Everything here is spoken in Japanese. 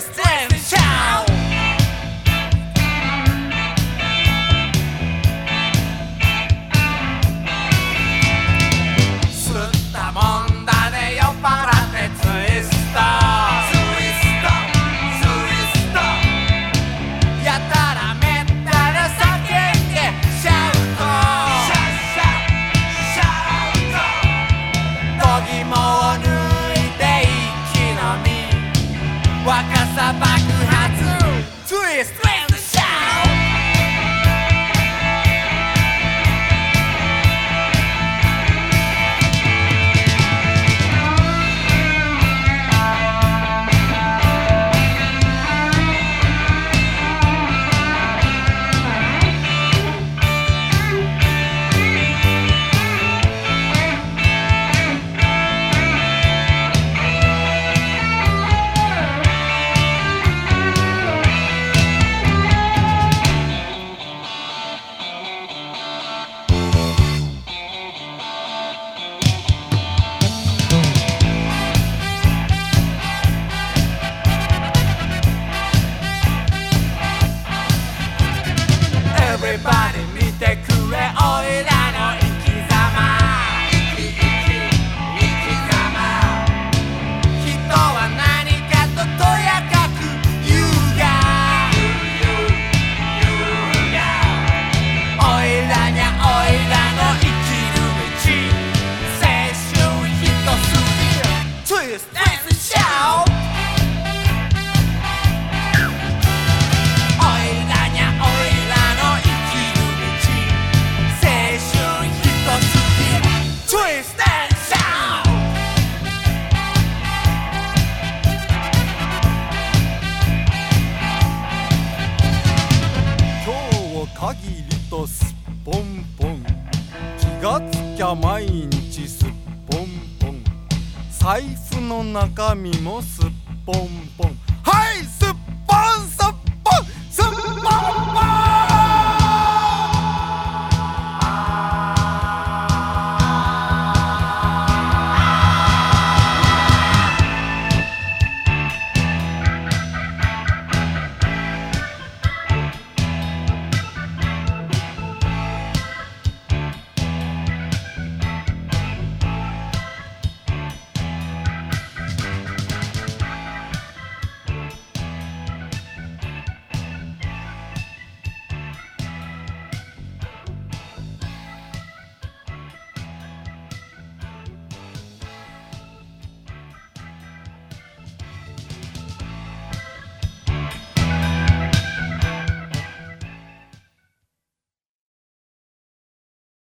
resistência. Sfrânta mondanei para Everybody 見てくれおいらの生き様。きき人は何かととやかく優雅優雅おいらにゃおいらの生きる道青春一筋 Twist and shout 限りとすっぽんぽん。気がつきゃ毎日すっぽんぽん。財布の中身もすっぽんぽん。